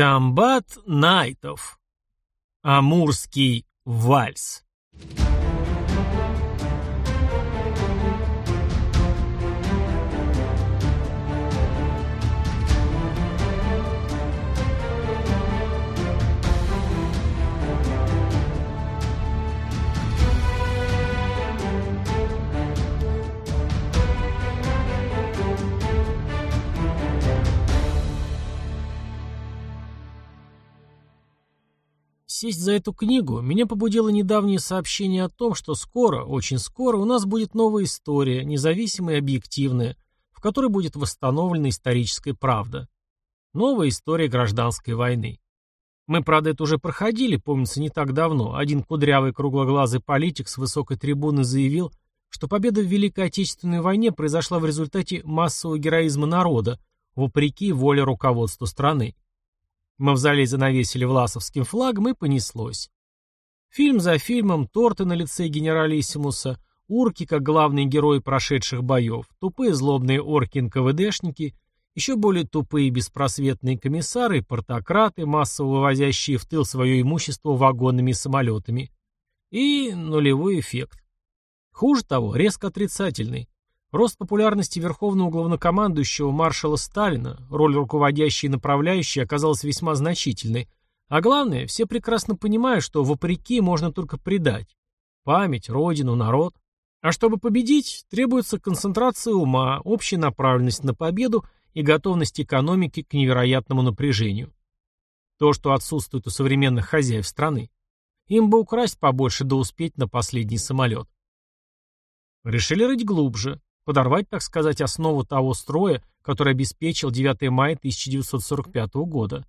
Комбат Найтов. Амурский вальс. Сесть за эту книгу меня побудило недавнее сообщение о том, что скоро, очень скоро, у нас будет новая история, независимая и объективная, в которой будет восстановлена историческая правда. Новая история гражданской войны. Мы, правда, это уже проходили, помнится, не так давно. Один кудрявый круглоглазый политик с высокой трибуны заявил, что победа в Великой Отечественной войне произошла в результате массового героизма народа, вопреки воле руководства страны. Мавзолей занавесили власовским флагом и понеслось. Фильм за фильмом, торты на лице генералиссимуса, урки как главные герои прошедших боев, тупые злобные орки-НКВДшники, еще более тупые беспросветные комиссары и портократы, массово вывозящие в тыл свое имущество вагонными самолетами. И нулевой эффект. Хуже того, резко отрицательный. Рост популярности верховного главнокомандующего маршала Сталина, роль руководящей и направляющей оказалась весьма значительной. А главное, все прекрасно понимают, что вопреки можно только предать. Память, родину, народ. А чтобы победить, требуется концентрация ума, общая направленность на победу и готовность экономики к невероятному напряжению. То, что отсутствует у современных хозяев страны. Им бы украсть побольше да успеть на последний самолет. Решили рыть глубже подорвать, так сказать, основу того строя, который обеспечил 9 мая 1945 года.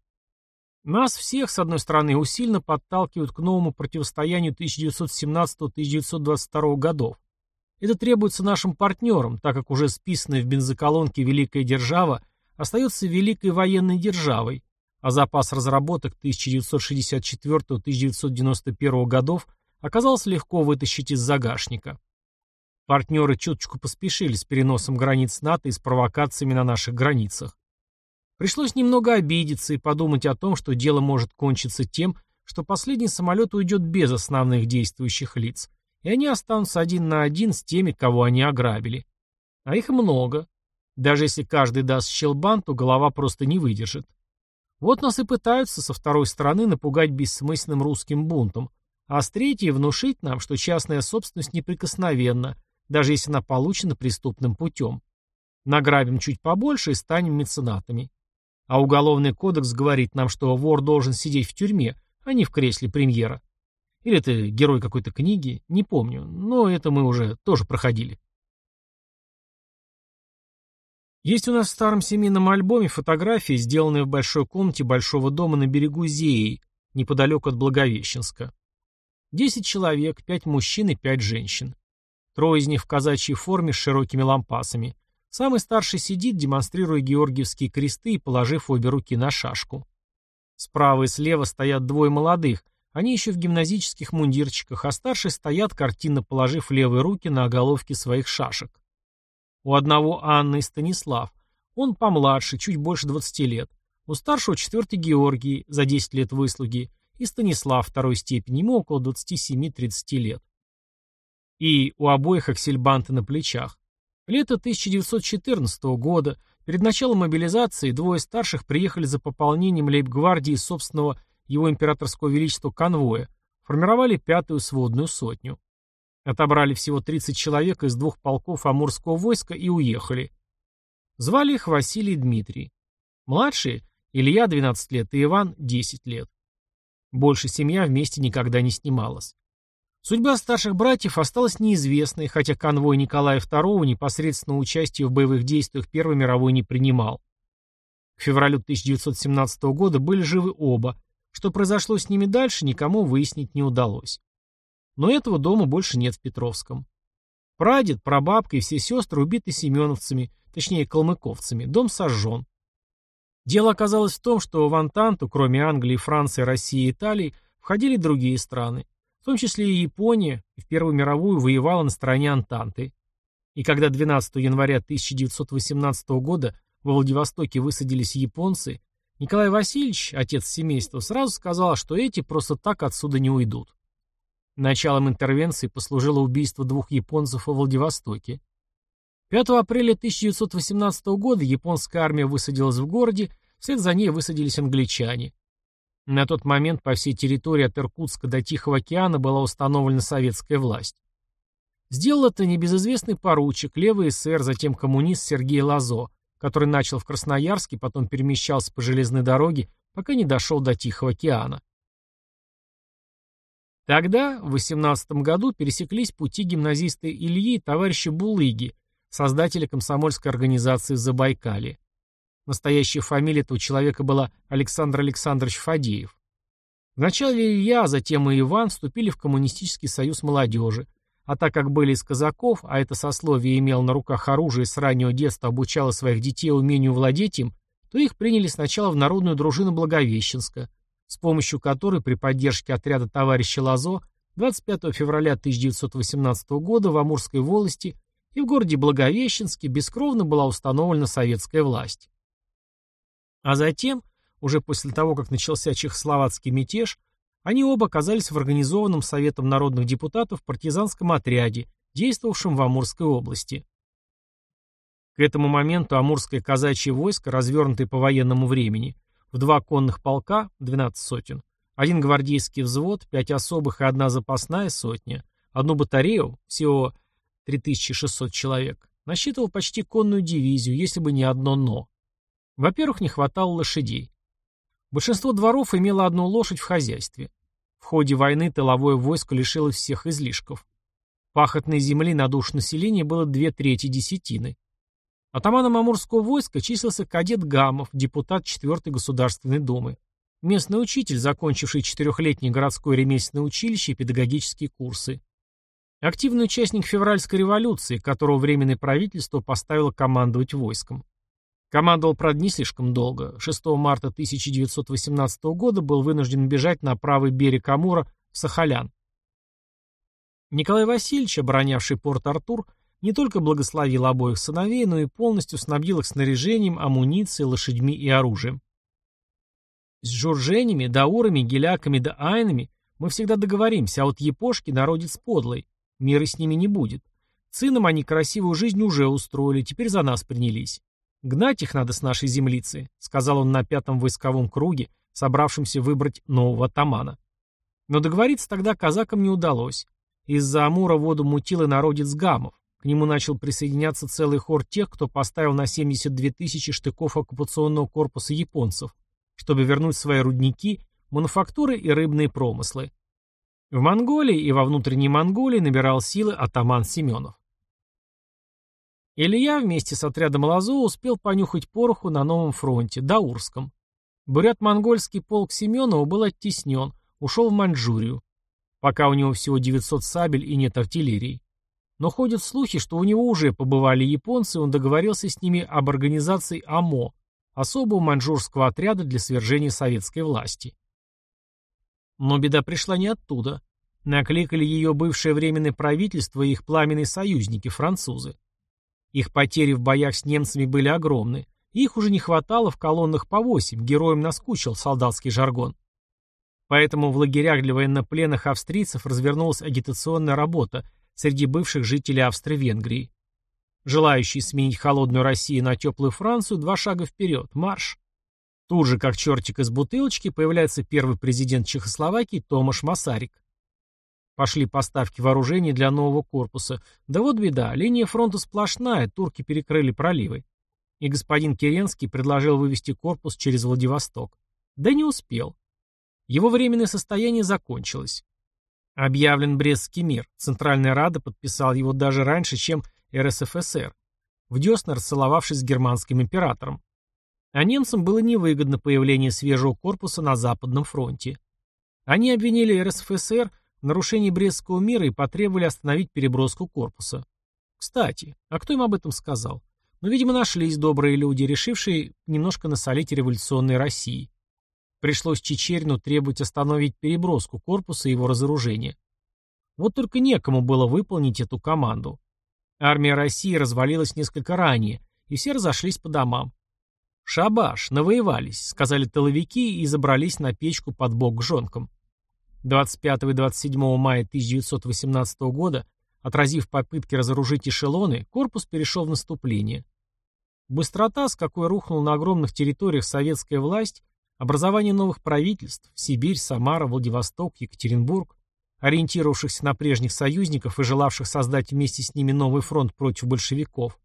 Нас всех, с одной стороны, усиленно подталкивают к новому противостоянию 1917-1922 годов. Это требуется нашим партнерам, так как уже списанная в бензоколонке «Великая держава» остается великой военной державой, а запас разработок 1964-1991 годов оказался легко вытащить из загашника. Партнеры чуточку поспешили с переносом границ НАТО и с провокациями на наших границах. Пришлось немного обидеться и подумать о том, что дело может кончиться тем, что последний самолет уйдет без основных действующих лиц, и они останутся один на один с теми, кого они ограбили. А их много. Даже если каждый даст щелбан, то голова просто не выдержит. Вот нас и пытаются со второй стороны напугать бессмысленным русским бунтом, а с третьей внушить нам, что частная собственность неприкосновенна, даже если она получена преступным путем. Награбим чуть побольше и станем меценатами. А уголовный кодекс говорит нам, что вор должен сидеть в тюрьме, а не в кресле премьера. Или это герой какой-то книги, не помню, но это мы уже тоже проходили. Есть у нас в старом семейном альбоме фотографии, сделанные в большой комнате большого дома на берегу Зеи, неподалеку от Благовещенска. Десять человек, пять мужчин и пять женщин. Трое из них в казачьей форме с широкими лампасами. Самый старший сидит, демонстрируя георгиевские кресты и положив обе руки на шашку. Справа и слева стоят двое молодых, они еще в гимназических мундирчиках, а старшие стоят, картинно положив левые руки на оголовки своих шашек. У одного Анна и Станислав. Он помладше, чуть больше 20 лет. У старшего четвертый Георгий, за 10 лет выслуги, и Станислав второй степени, ему около 27-30 лет и у обоих аксельбанты на плечах. Лето 1914 года, перед началом мобилизации, двое старших приехали за пополнением лейб-гвардии собственного его императорского величества конвоя, формировали пятую сводную сотню. Отобрали всего 30 человек из двух полков Амурского войска и уехали. Звали их Василий и Дмитрий. Младшие – Илья 12 лет и Иван 10 лет. Больше семья вместе никогда не снималась. Судьба старших братьев осталась неизвестной, хотя конвой Николая II непосредственно участие в боевых действиях Первой мировой не принимал. К февралю 1917 года были живы оба. Что произошло с ними дальше, никому выяснить не удалось. Но этого дома больше нет в Петровском. Прадед, прабабка и все сестры убиты семеновцами, точнее калмыковцами, дом сожжен. Дело оказалось в том, что в Антанту, кроме Англии, Франции, России и Италии, входили другие страны. В том числе и Япония в Первую мировую воевала на стороне Антанты. И когда 12 января 1918 года во Владивостоке высадились японцы, Николай Васильевич, отец семейства, сразу сказал, что эти просто так отсюда не уйдут. Началом интервенции послужило убийство двух японцев во Владивостоке. 5 апреля 1918 года японская армия высадилась в городе, вслед за ней высадились англичане. На тот момент по всей территории от Иркутска до Тихого океана была установлена советская власть. Сделал это небезызвестный поручик, левый эсер, затем коммунист Сергей Лазо, который начал в Красноярске, потом перемещался по железной дороге, пока не дошел до Тихого океана. Тогда, в 18 году, пересеклись пути гимназиста Ильи и товарища Булыги, создателя комсомольской организации «Забайкалье». Настоящая фамилия этого человека была Александр Александрович Фадеев. Вначале Илья, а затем и Иван вступили в Коммунистический союз молодежи, а так как были из казаков, а это сословие имел на руках оружие с раннего детства обучало своих детей умению владеть им, то их приняли сначала в народную дружину Благовещенска, с помощью которой при поддержке отряда товарища Лазо 25 февраля 1918 года в Амурской волости и в городе Благовещенске бескровно была установлена советская власть. А затем, уже после того, как начался чехословацкий мятеж, они оба оказались в организованном Советом народных депутатов партизанском отряде, действовавшем в Амурской области. К этому моменту Амурское казачье войско, развернутое по военному времени, в два конных полка, 12 сотен, один гвардейский взвод, пять особых и одна запасная сотня, одну батарею, всего 3600 человек, насчитывал почти конную дивизию, если бы не одно «но». Во-первых, не хватало лошадей. Большинство дворов имело одну лошадь в хозяйстве. В ходе войны тыловое войско лишилось всех излишков. Пахотной земли на душу населения было две трети десятины. Атаманом Амурского войска числился кадет Гамов, депутат 4-й Государственной Думы. Местный учитель, закончивший четырехлетнее городское ремесленное училище и педагогические курсы. Активный участник февральской революции, которого Временное правительство поставило командовать войском. Командовал, правда, не слишком долго. 6 марта 1918 года был вынужден бежать на правый берег Амура в Сахалян. Николай Васильевич, оборонявший порт Артур, не только благословил обоих сыновей, но и полностью снабдил их снаряжением, амуницией, лошадьми и оружием. С журженями, даурами, геляками да айнами мы всегда договоримся, а вот епошки народец подлый, мира с ними не будет. Сыном они красивую жизнь уже устроили, теперь за нас принялись. «Гнать их надо с нашей землицы», — сказал он на пятом войсковом круге, собравшемся выбрать нового атамана. Но договориться тогда казакам не удалось. Из-за Амура воду мутил и народец Гамов. К нему начал присоединяться целый хор тех, кто поставил на 72 тысячи штыков оккупационного корпуса японцев, чтобы вернуть свои рудники, мануфактуры и рыбные промыслы. В Монголии и во внутренней Монголии набирал силы атаман Семенов. Илья вместе с отрядом Лазо успел понюхать пороху на новом фронте, Даурском. Бурят-монгольский полк Семенова был оттеснен, ушел в Маньчжурию. Пока у него всего 900 сабель и нет артиллерии. Но ходят слухи, что у него уже побывали японцы, и он договорился с ними об организации АМО, особого маньчжурского отряда для свержения советской власти. Но беда пришла не оттуда. Накликали ее бывшее временное правительство и их пламенные союзники, французы. Их потери в боях с немцами были огромны. Их уже не хватало в колоннах по восемь, героям наскучил солдатский жаргон. Поэтому в лагерях для военнопленных австрийцев развернулась агитационная работа среди бывших жителей Австро-Венгрии. Желающие сменить холодную Россию на теплую Францию два шага вперед, марш. Тут же, как чертик из бутылочки, появляется первый президент Чехословакии Томаш Масарик. Пошли поставки вооружений для нового корпуса. Да вот беда, линия фронта сплошная, турки перекрыли проливы. И господин Керенский предложил вывести корпус через Владивосток. Да не успел. Его временное состояние закончилось. Объявлен Брестский мир. Центральная Рада подписала его даже раньше, чем РСФСР, в десна расцеловавшись с германским императором. А немцам было невыгодно появление свежего корпуса на Западном фронте. Они обвинили РСФСР нарушении Брестского мира и потребовали остановить переброску корпуса. Кстати, а кто им об этом сказал? Ну, видимо, нашлись добрые люди, решившие немножко насолить революционной России. Пришлось Чечерину требовать остановить переброску корпуса и его разоружение. Вот только некому было выполнить эту команду. Армия России развалилась несколько ранее, и все разошлись по домам. «Шабаш, навоевались», — сказали тыловики и забрались на печку под бок к жонкам. 25 и 27 мая 1918 года, отразив попытки разоружить эшелоны, корпус перешел в наступление. Быстрота, с какой рухнула на огромных территориях советская власть, образование новых правительств – Сибирь, Самара, Владивосток, Екатеринбург, ориентировавшихся на прежних союзников и желавших создать вместе с ними новый фронт против большевиков,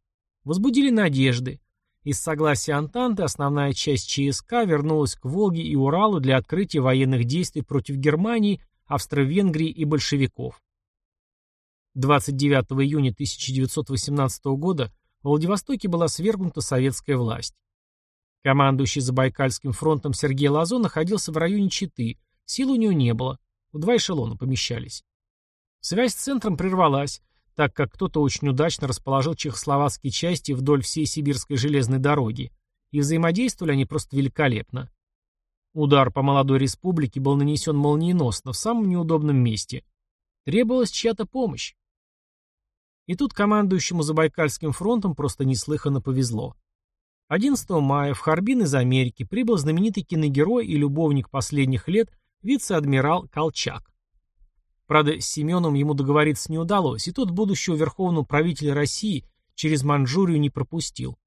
возбудили надежды. Из согласия Антанты основная часть ЧСК вернулась к Волге и Уралу для открытия военных действий против Германии, Австро-Венгрии и большевиков. 29 июня 1918 года в Владивостоке была свергнута советская власть. Командующий Забайкальским фронтом Сергей Лазо находился в районе Читы, сил у него не было, в два эшелона помещались. Связь с центром прервалась, так как кто-то очень удачно расположил чехословацкие части вдоль всей сибирской железной дороги, и взаимодействовали они просто великолепно. Удар по молодой республике был нанесен молниеносно, в самом неудобном месте. Требовалась чья-то помощь. И тут командующему Забайкальским фронтом просто неслыханно повезло. 11 мая в Харбин из Америки прибыл знаменитый киногерой и любовник последних лет вице-адмирал Колчак. Правда, с Семеном ему договориться не удалось, и тот будущего верховного правителя России через Манчжурию не пропустил.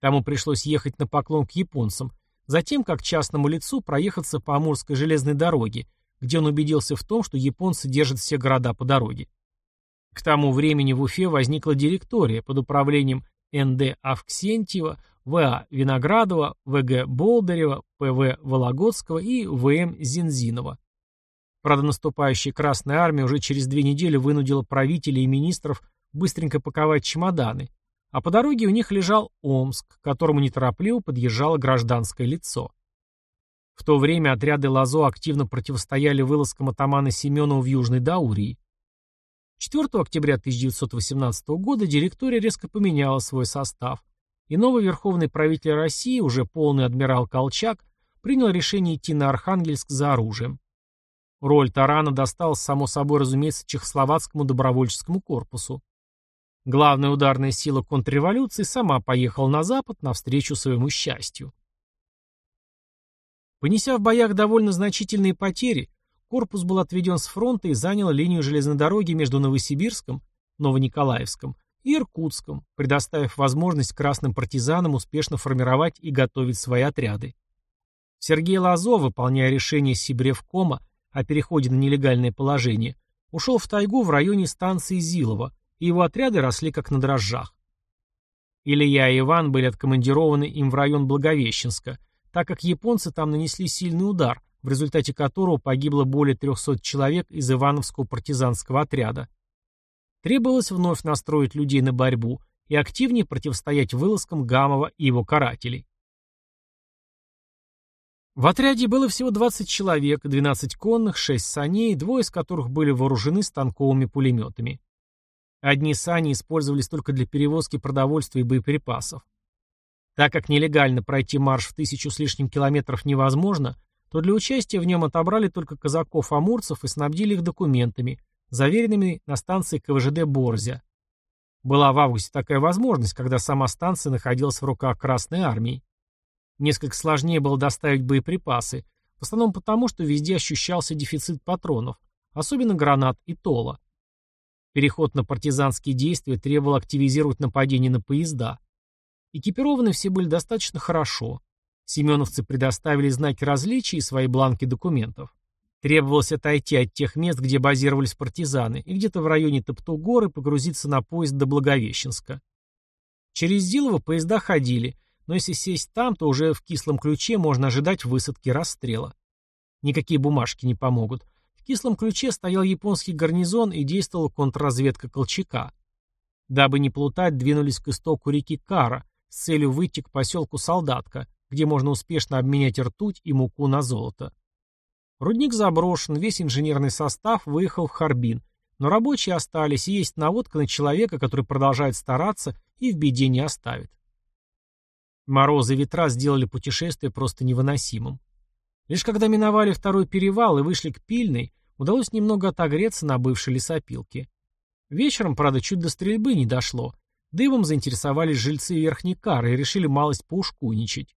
Тому пришлось ехать на поклон к японцам, затем, как частному лицу, проехаться по Амурской железной дороге, где он убедился в том, что японцы держат все города по дороге. К тому времени в Уфе возникла директория под управлением Н.Д. Авксентьева, В.А. Виноградова, В.Г. Болдырева, П.В. Вологодского и В.М. Зинзинова. Правда, наступающая Красная Армия уже через две недели вынудила правителей и министров быстренько паковать чемоданы, а по дороге у них лежал Омск, к которому неторопливо подъезжало гражданское лицо. В то время отряды Лазо активно противостояли вылазкам атамана Семенова в Южной Даурии. 4 октября 1918 года директория резко поменяла свой состав, и новый верховный правитель России, уже полный адмирал Колчак, принял решение идти на Архангельск за оружием. Роль тарана досталась, само собой разумеется, Чехословацкому добровольческому корпусу. Главная ударная сила контрреволюции сама поехала на запад навстречу своему счастью. Понеся в боях довольно значительные потери, Корпус был отведен с фронта и занял линию железной дороги между Новосибирском, Новониколаевском и Иркутском, предоставив возможность красным партизанам успешно формировать и готовить свои отряды. Сергей Лазо, выполняя решение Сибревкома о переходе на нелегальное положение, ушел в тайгу в районе станции Зилова, и его отряды росли как на дрожжах. Илья и Иван были откомандированы им в район Благовещенска, так как японцы там нанесли сильный удар – в результате которого погибло более 300 человек из Ивановского партизанского отряда. Требовалось вновь настроить людей на борьбу и активнее противостоять вылазкам Гамова и его карателей. В отряде было всего 20 человек, 12 конных, 6 саней, двое из которых были вооружены станковыми пулеметами. Одни сани использовались только для перевозки продовольствия и боеприпасов. Так как нелегально пройти марш в тысячу с лишним километров невозможно, то для участия в нем отобрали только казаков-амурцев и снабдили их документами, заверенными на станции КВЖД «Борзя». Была в августе такая возможность, когда сама станция находилась в руках Красной Армии. Несколько сложнее было доставить боеприпасы, в основном потому, что везде ощущался дефицит патронов, особенно гранат и тола. Переход на партизанские действия требовал активизировать нападение на поезда. Экипированы все были достаточно хорошо. Семеновцы предоставили знаки различия и свои бланки документов. Требовалось отойти от тех мест, где базировались партизаны, и где-то в районе Топту-горы погрузиться на поезд до Благовещенска. Через Зилово поезда ходили, но если сесть там, то уже в кислом ключе можно ожидать высадки расстрела. Никакие бумажки не помогут. В кислом ключе стоял японский гарнизон и действовала контрразведка Колчака. Дабы не плутать, двинулись к истоку реки Кара с целью выйти к поселку Солдатка, где можно успешно обменять ртуть и муку на золото. Рудник заброшен, весь инженерный состав выехал в Харбин, но рабочие остались, и есть наводка на человека, который продолжает стараться и в беде не оставит. Морозы и ветра сделали путешествие просто невыносимым. Лишь когда миновали второй перевал и вышли к Пильной, удалось немного отогреться на бывшей лесопилке. Вечером, правда, чуть до стрельбы не дошло. Дымом заинтересовались жильцы Верхней Кары и решили малость поушкуйничать.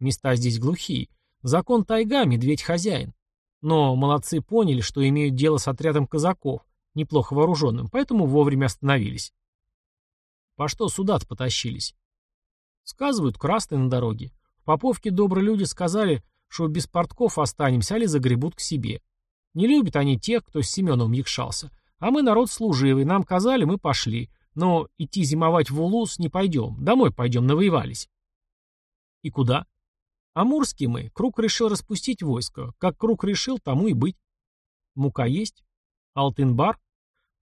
Места здесь глухие. Закон тайга, медведь хозяин. Но молодцы поняли, что имеют дело с отрядом казаков, неплохо вооруженным, поэтому вовремя остановились. По что сюда-то потащились? Сказывают, красные на дороге. В Поповке добрые люди сказали, что без портков останемся, али загребут к себе. Не любят они тех, кто с Семеновым якшался. А мы народ служивый, нам казали, мы пошли. Но идти зимовать в Улус не пойдем, домой пойдем, навоевались. И куда? Амурские мы. Круг решил распустить войско. Как Круг решил, тому и быть. Мука есть? Алтын-бар?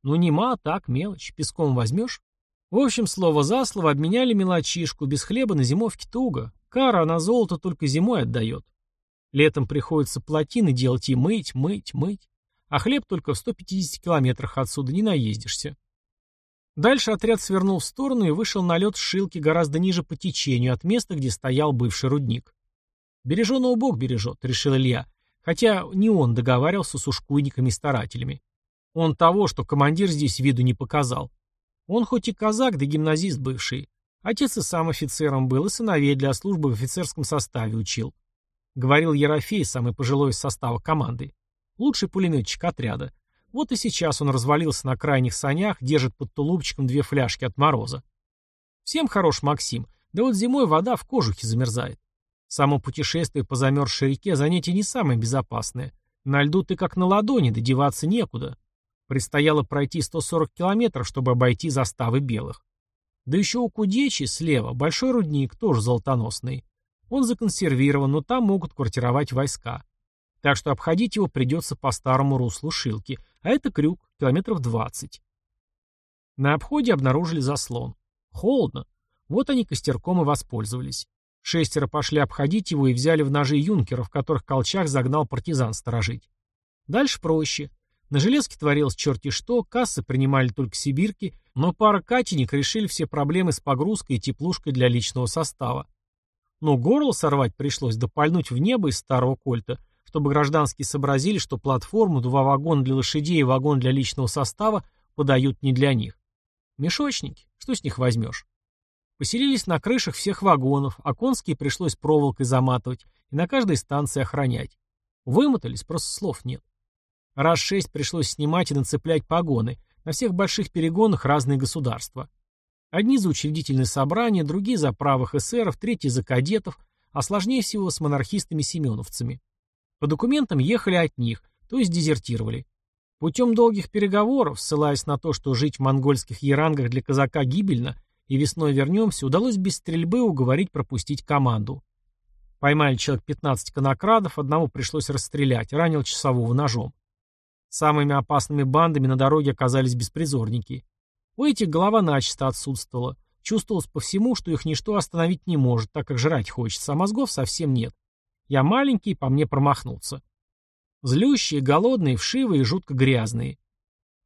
Ну, нема, так, мелочь. Песком возьмешь? В общем, слово за слово обменяли мелочишку. Без хлеба на зимовке туго. Кара на золото только зимой отдает. Летом приходится плотины делать и мыть, мыть, мыть. А хлеб только в 150 километрах отсюда не наездишься. Дальше отряд свернул в сторону и вышел на лед Шилки гораздо ниже по течению от места, где стоял бывший рудник. «Береженого Бог бережет», — решил Илья, хотя не он договаривался с ушкуйниками и старателями. Он того, что командир здесь виду не показал. Он хоть и казак, да гимназист бывший. Отец и сам офицером был, и сыновей для службы в офицерском составе учил. Говорил Ерофей, самый пожилой из состава команды. Лучший пулеметчик отряда. Вот и сейчас он развалился на крайних санях, держит под тулупчиком две фляжки от мороза. Всем хорош Максим, да вот зимой вода в кожухе замерзает. Само путешествие по замерзшей реке занятие не самое безопасное. На льду ты как на ладони, додеваться некуда. Предстояло пройти 140 километров, чтобы обойти заставы белых. Да еще у Кудечи слева большой рудник, тоже золотоносный. Он законсервирован, но там могут квартировать войска. Так что обходить его придется по старому руслу Шилки, а это крюк, километров 20. На обходе обнаружили заслон. Холодно. Вот они костерком и воспользовались. Шестеро пошли обходить его и взяли в ножи юнкеров, которых Колчак загнал партизан сторожить. Дальше проще. На железке творилось черти что, кассы принимали только сибирки, но пара катеник решили все проблемы с погрузкой и теплушкой для личного состава. Но горло сорвать пришлось, допальнуть в небо из старого кольта, чтобы гражданские сообразили, что платформу, два вагона для лошадей и вагон для личного состава подают не для них. Мешочники, что с них возьмешь? Поселились на крышах всех вагонов, а конские пришлось проволокой заматывать и на каждой станции охранять. Вымотались, просто слов нет. Раз шесть пришлось снимать и нацеплять погоны. На всех больших перегонах разные государства. Одни за учредительные собрания, другие за правых эсеров, третьи за кадетов, а сложнее всего с монархистами-семеновцами. По документам ехали от них, то есть дезертировали. Путем долгих переговоров, ссылаясь на то, что жить в монгольских ерангах для казака гибельно, и весной вернемся, удалось без стрельбы уговорить пропустить команду. Поймали человек 15 конокрадов, одного пришлось расстрелять, ранил часового ножом. Самыми опасными бандами на дороге оказались беспризорники. У этих голова начисто отсутствовала. Чувствовалось по всему, что их ничто остановить не может, так как жрать хочется, а мозгов совсем нет. Я маленький, по мне промахнуться. Злющие, голодные, вшивые и жутко грязные.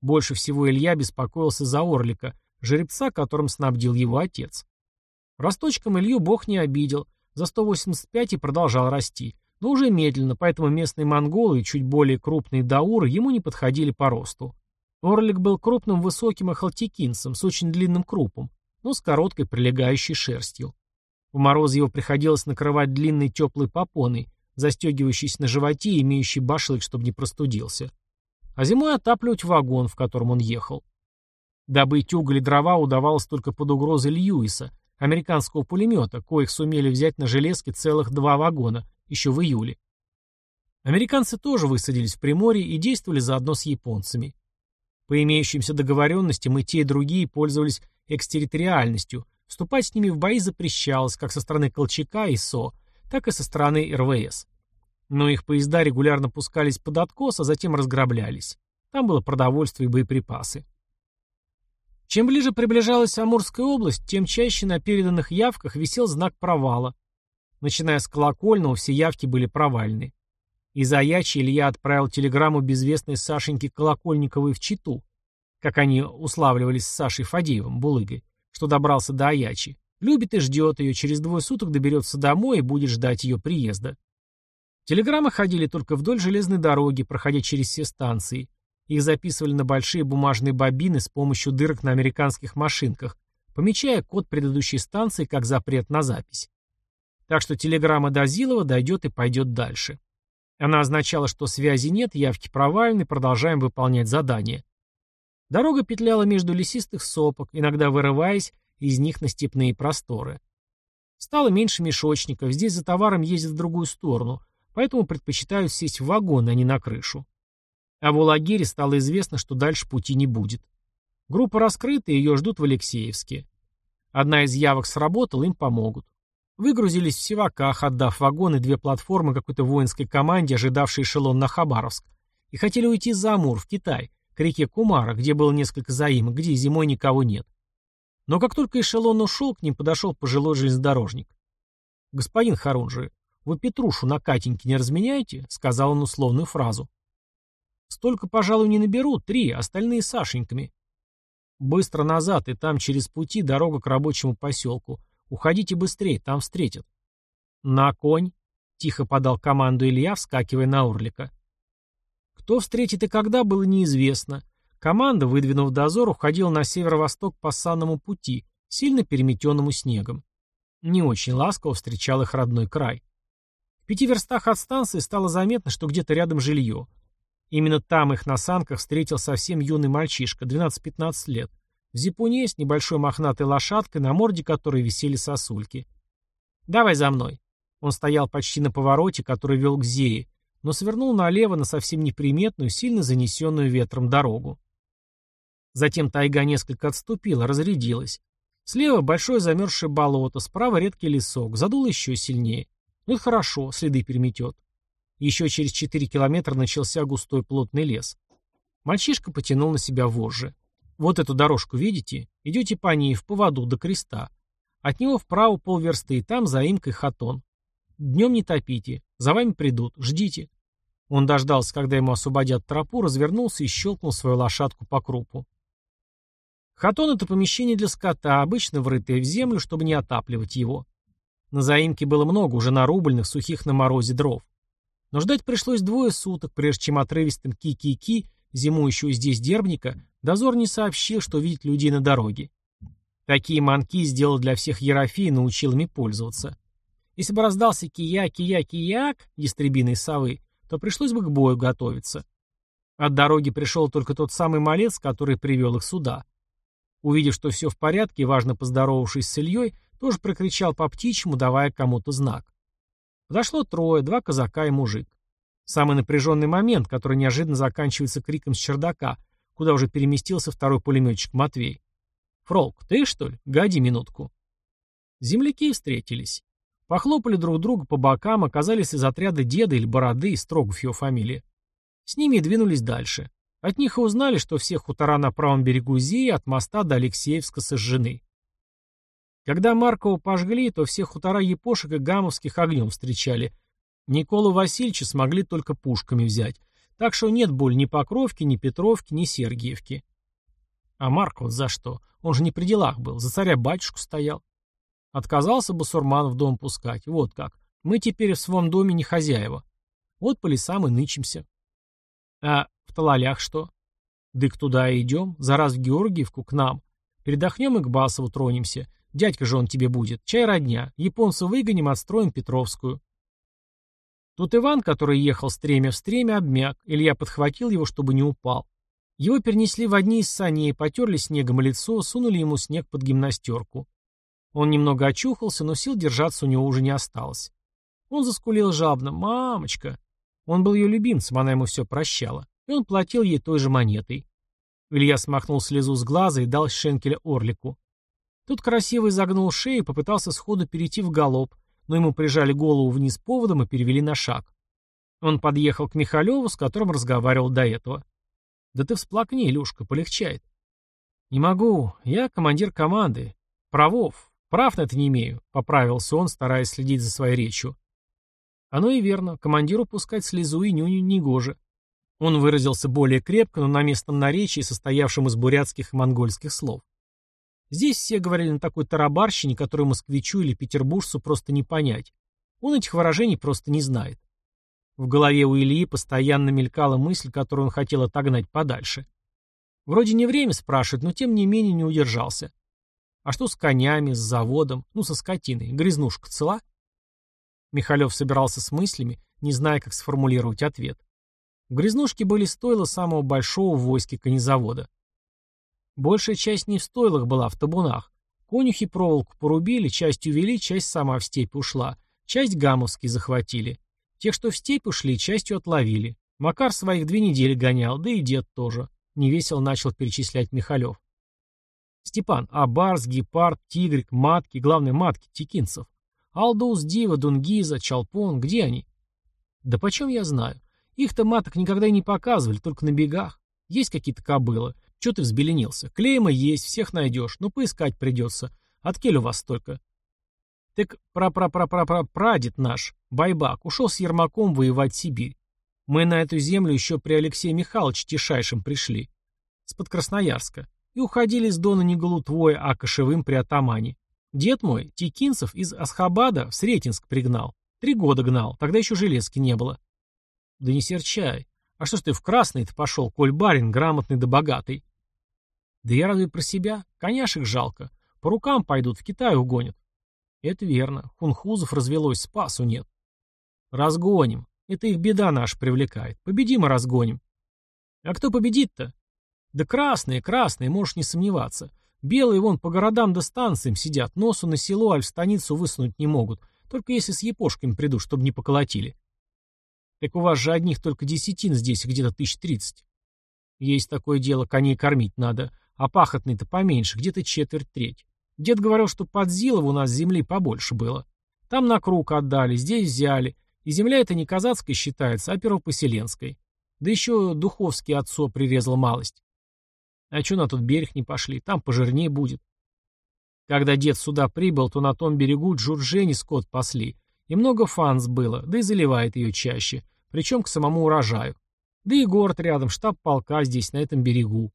Больше всего Илья беспокоился за Орлика, жеребца, которым снабдил его отец. Росточком Илью бог не обидел, за 185 и продолжал расти, но уже медленно, поэтому местные монголы и чуть более крупные дауры ему не подходили по росту. Орлик был крупным высоким ахалтекинцем с очень длинным крупом, но с короткой прилегающей шерстью. В мороз его приходилось накрывать длинной теплой попоной, застегивающейся на животе и имеющей башлык, чтобы не простудился. А зимой отапливать вагон, в котором он ехал. Добыть уголь и дрова удавалось только под угрозой Льюиса, американского пулемета, коих сумели взять на железке целых два вагона, еще в июле. Американцы тоже высадились в Приморье и действовали заодно с японцами. По имеющимся договоренностям и те, и другие пользовались экстерриториальностью, вступать с ними в бои запрещалось как со стороны Колчака и СО, так и со стороны РВС. Но их поезда регулярно пускались под откос, а затем разграблялись. Там было продовольствие и боеприпасы. Чем ближе приближалась Амурская область, тем чаще на переданных явках висел знак провала. Начиная с колокольного, все явки были провальны. Из Аячи Илья отправил телеграмму безвестной Сашеньке Колокольниковой в Читу, как они уславливались с Сашей Фадеевым, Булыгой, что добрался до Аячи. Любит и ждет ее, через двое суток доберется домой и будет ждать ее приезда. Телеграммы ходили только вдоль железной дороги, проходя через все станции. Их записывали на большие бумажные бобины с помощью дырок на американских машинках, помечая код предыдущей станции как запрет на запись. Так что телеграмма до Зилова дойдет и пойдет дальше. Она означала, что связи нет, явки провалены, продолжаем выполнять задание. Дорога петляла между лесистых сопок, иногда вырываясь из них на степные просторы. Стало меньше мешочников, здесь за товаром ездят в другую сторону, поэтому предпочитают сесть в вагон, а не на крышу. А в Улагире стало известно, что дальше пути не будет. Группа раскрыта, ее ждут в Алексеевске. Одна из явок сработала, им помогут. Выгрузились в Севаках, отдав вагон и две платформы какой-то воинской команде, ожидавшей эшелон на Хабаровск, и хотели уйти за Амур, в Китай, к реке Кумара, где было несколько заимок, где зимой никого нет. Но как только эшелон ушел, к ним подошел пожилой железнодорожник. «Господин Харунжи, вы Петрушу на Катеньке не разменяете?» — сказал он условную фразу. «Столько, пожалуй, не наберу, три, остальные Сашеньками». «Быстро назад, и там через пути дорога к рабочему поселку. Уходите быстрее, там встретят. На конь, тихо подал команду Илья, вскакивая на Урлика. Кто встретит и когда, было неизвестно. Команда, выдвинув дозор, уходила на северо-восток по санному пути, сильно переметенному снегом. Не очень ласково встречал их родной край. В пяти верстах от станции стало заметно, что где-то рядом жилье. Именно там их на санках встретил совсем юный мальчишка, 12-15 лет. В зипуне с небольшой мохнатой лошадкой, на морде которой висели сосульки. «Давай за мной». Он стоял почти на повороте, который вел к Зее, но свернул налево на совсем неприметную, сильно занесенную ветром дорогу. Затем тайга несколько отступила, разрядилась. Слева большое замерзшее болото, справа редкий лесок, задуло еще сильнее. Ну это хорошо, следы переметет. Еще через четыре километра начался густой плотный лес. Мальчишка потянул на себя вожжи. Вот эту дорожку видите? Идете по ней в поводу до креста. От него вправо полверсты, и там заимкой хатон. Днем не топите, за вами придут, ждите. Он дождался, когда ему освободят тропу, развернулся и щелкнул свою лошадку по крупу. Хатон — это помещение для скота, обычно врытое в землю, чтобы не отапливать его. На заимке было много уже нарубленных, сухих на морозе дров. Но ждать пришлось двое суток, прежде чем отрывистым ки-ки-ки зимующего здесь дербника, дозор не сообщил, что видит людей на дороге. Такие манки сделал для всех Ерофей и научил ими пользоваться. Если бы раздался кия-кия-кияк ястребиной совы, то пришлось бы к бою готовиться. От дороги пришел только тот самый малец, который привел их сюда. Увидев, что все в порядке, важно поздоровавшись с Ильей, тоже прокричал по птичьему, давая кому-то знак. Подошло трое, два казака и мужик. Самый напряженный момент, который неожиданно заканчивается криком с чердака, куда уже переместился второй пулеметчик Матвей. «Фролк, ты что ли? Годи минутку». Земляки встретились. Похлопали друг друга по бокам, оказались из отряда деда или бороды, Строгов его фамилия. С ними и двинулись дальше. От них и узнали, что все хутора на правом берегу Зии от моста до Алексеевска сожжены. Когда Маркова пожгли, то все хутора Япошек и Гамовских огнем встречали, Николу Васильевича смогли только пушками взять. Так что нет боль ни Покровки, ни Петровки, ни Сергиевки. А Марк вот за что? Он же не при делах был, за царя-батюшку стоял. Отказался бы Сурман в дом пускать. Вот как. Мы теперь в своем доме не хозяева. Вот по лесам и нычимся. А в Талалях что? Дык туда и идем, за раз в Георгиевку, к нам. Передохнем и к Басову тронемся. Дядька же он тебе будет. Чай родня. Японца выгоним, отстроим Петровскую. Тут Иван, который ехал стремя в стремя, обмяк. Илья подхватил его, чтобы не упал. Его перенесли в одни из саней, потерли снегом лицо, сунули ему снег под гимнастерку. Он немного очухался, но сил держаться у него уже не осталось. Он заскулил жабно. «Мамочка!» Он был ее любимцем, она ему все прощала. И он платил ей той же монетой. Илья смахнул слезу с глаза и дал шенкеля орлику. Тут красиво изогнул шею и попытался сходу перейти в галоп, но ему прижали голову вниз поводом и перевели на шаг. Он подъехал к Михалеву, с которым разговаривал до этого. «Да ты всплакни, Илюшка, полегчает». «Не могу. Я командир команды. Правов. Прав на это не имею», — поправился он, стараясь следить за своей речью. Оно и верно. Командиру пускать слезу и нюню негоже. Он выразился более крепко, но на местном наречии, состоявшем из бурятских и монгольских слов. Здесь все говорили на такой тарабарщине, которую москвичу или петербуржцу просто не понять. Он этих выражений просто не знает. В голове у Ильи постоянно мелькала мысль, которую он хотел отогнать подальше. Вроде не время спрашивать, но тем не менее не удержался. А что с конями, с заводом, ну со скотиной? Грязнушка цела? Михалев собирался с мыслями, не зная, как сформулировать ответ. В Грязнушке были стойла самого большого в войске конезавода. Большая часть не в стойлах была, в табунах. Конюхи проволоку порубили, часть увели, часть сама в степь ушла, часть гамовские захватили. Тех, что в степь ушли, частью отловили. Макар своих две недели гонял, да и дед тоже. Невесело начал перечислять Михалев. Степан, а барс, гепард, тигрик, матки, главное матки, текинцев. Алдус, Дива, Дунгиза, Чалпон, где они? Да почем я знаю? Их-то маток никогда и не показывали, только на бегах. Есть какие-то кобылы. Че ты взбеленился? Клейма есть, всех найдешь, но поискать придется. От кель у вас столько? Так пра-пра-пра-пра-пра-прадед наш, Байбак, ушел с Ермаком воевать в Сибирь. Мы на эту землю еще при Алексее Михайловиче Тишайшем пришли. С-под Красноярска. И уходили с Дона не Голутвой, а Кошевым при атамане. Дед мой, Тикинцев из Асхабада в Сретенск пригнал. Три года гнал, тогда еще железки не было. Да не серчай. А что ж ты в красный-то пошел, коль барин грамотный да богатый? Да я разве про себя? Коняшек жалко. По рукам пойдут, в Китай угонят. Это верно. Хунхузов развелось, спасу нет. Разгоним. Это их беда наша привлекает. Победим и разгоним. А кто победит-то? Да красные, красные, можешь не сомневаться. Белые вон по городам да станциям сидят, носу на село, аль в станицу высунуть не могут. Только если с епошками придут, чтобы не поколотили. Так у вас же одних только десятин здесь, где-то тысяч тридцать. Есть такое дело, коней кормить надо. А пахотный-то поменьше, где-то четверть-треть. Дед говорил, что под Зилово у нас земли побольше было. Там на круг отдали, здесь взяли. И земля эта не казацкая считается, а первопоселенской. Да еще Духовский отцо прирезал малость. А че на тот берег не пошли? Там пожирнее будет. Когда дед сюда прибыл, то на том берегу Джуржени скот пасли. И много фанс было, да и заливает ее чаще. Причем к самому урожаю. Да и город рядом, штаб полка здесь, на этом берегу.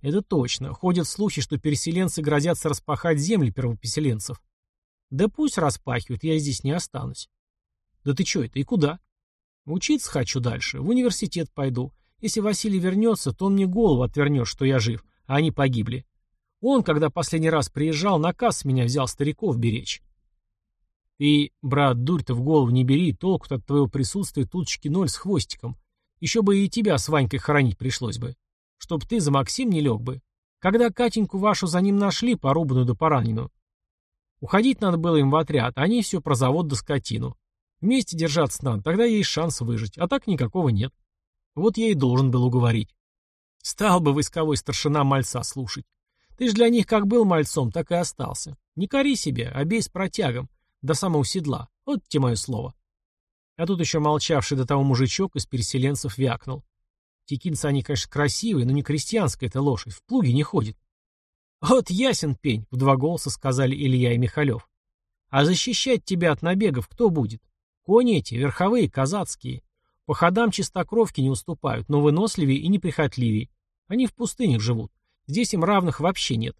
Это точно. Ходят слухи, что переселенцы грозятся распахать земли первопоселенцев. Да пусть распахивают, я здесь не останусь. Да ты что это и куда? Учиться хочу дальше, в университет пойду. Если Василий вернется, то он мне голову отвернет, что я жив, а они погибли. Он, когда последний раз приезжал, наказ меня взял стариков беречь. Ты, брат, дурь-то в голову не бери, толку от твоего присутствия туточки ноль с хвостиком. Еще бы и тебя с Ванькой хоронить пришлось бы чтоб ты за Максим не лег бы. Когда Катеньку вашу за ним нашли, порубанную да пораненную. Уходить надо было им в отряд, а они все про завод да скотину. Вместе держаться надо, тогда есть шанс выжить, а так никакого нет. Вот я и должен был уговорить. Стал бы войсковой старшина мальца слушать. Ты ж для них как был мальцом, так и остался. Не кори себя, а с протягом, до самого седла. Вот те мое слово. А тут еще молчавший до того мужичок из переселенцев вякнул. Текинцы они, конечно, красивые, но не крестьянская эта лошадь, в плуге не ходит. Вот ясен пень, в два голоса сказали Илья и Михалев. А защищать тебя от набегов кто будет? Кони эти, верховые, казацкие. По ходам чистокровки не уступают, но выносливее и неприхотливее. Они в пустынях живут. Здесь им равных вообще нет.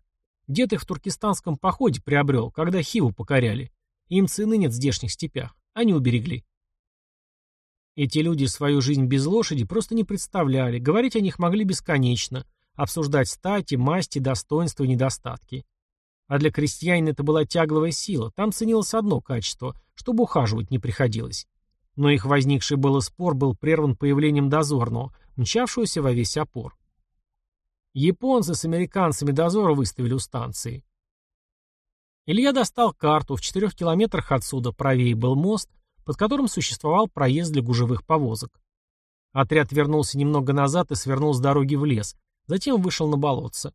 Дед их в туркестанском походе приобрел, когда Хиву покоряли. Им цены нет в здешних степях. Они уберегли. Эти люди свою жизнь без лошади просто не представляли, говорить о них могли бесконечно, обсуждать стати, масти, достоинства и недостатки. А для крестьянина это была тягловая сила, там ценилось одно качество, чтобы ухаживать не приходилось. Но их возникший было спор был прерван появлением дозорного, мчавшегося во весь опор. Японцы с американцами дозора выставили у станции. Илья достал карту, в четырех километрах отсюда правее был мост, под которым существовал проезд для гужевых повозок. Отряд вернулся немного назад и свернул с дороги в лес, затем вышел на болотце.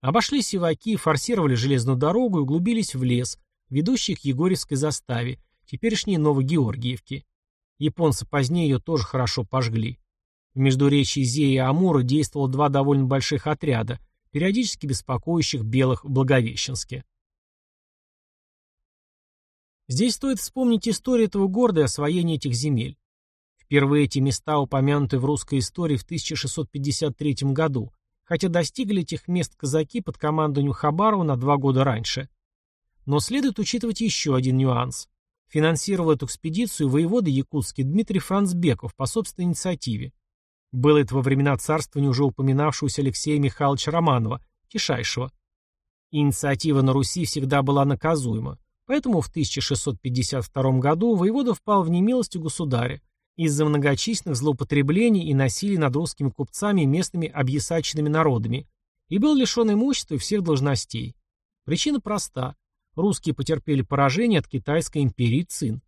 Обошли сиваки, форсировали железную дорогу и углубились в лес, ведущий к Егорьевской заставе, теперешней Новогеоргиевке. Японцы позднее ее тоже хорошо пожгли. В междуречии Зея и Амура действовало два довольно больших отряда, периодически беспокоящих белых в Благовещенске. Здесь стоит вспомнить историю этого города и освоение этих земель. Впервые эти места упомянуты в русской истории в 1653 году, хотя достигли этих мест казаки под командованием Хабарова на два года раньше. Но следует учитывать еще один нюанс. Финансировал эту экспедицию воевода якутский Дмитрий Францбеков по собственной инициативе. Было это во времена царствования уже упоминавшегося Алексея Михайловича Романова, Тишайшего. Инициатива на Руси всегда была наказуема. Поэтому в 1652 году воевода впал в немилость у государя из-за многочисленных злоупотреблений и насилий над русскими купцами и местными объясаченными народами и был лишен имущества и всех должностей. Причина проста. Русские потерпели поражение от Китайской империи Цин.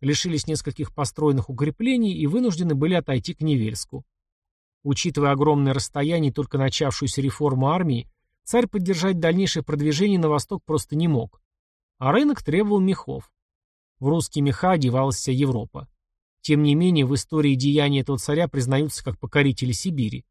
Лишились нескольких построенных укреплений и вынуждены были отойти к Невельску. Учитывая огромное расстояние и только начавшуюся реформу армии, царь поддержать дальнейшее продвижение на восток просто не мог. А рынок требовал мехов. В русские меха одевалась вся Европа. Тем не менее, в истории деяния этого царя признаются как покорители Сибири.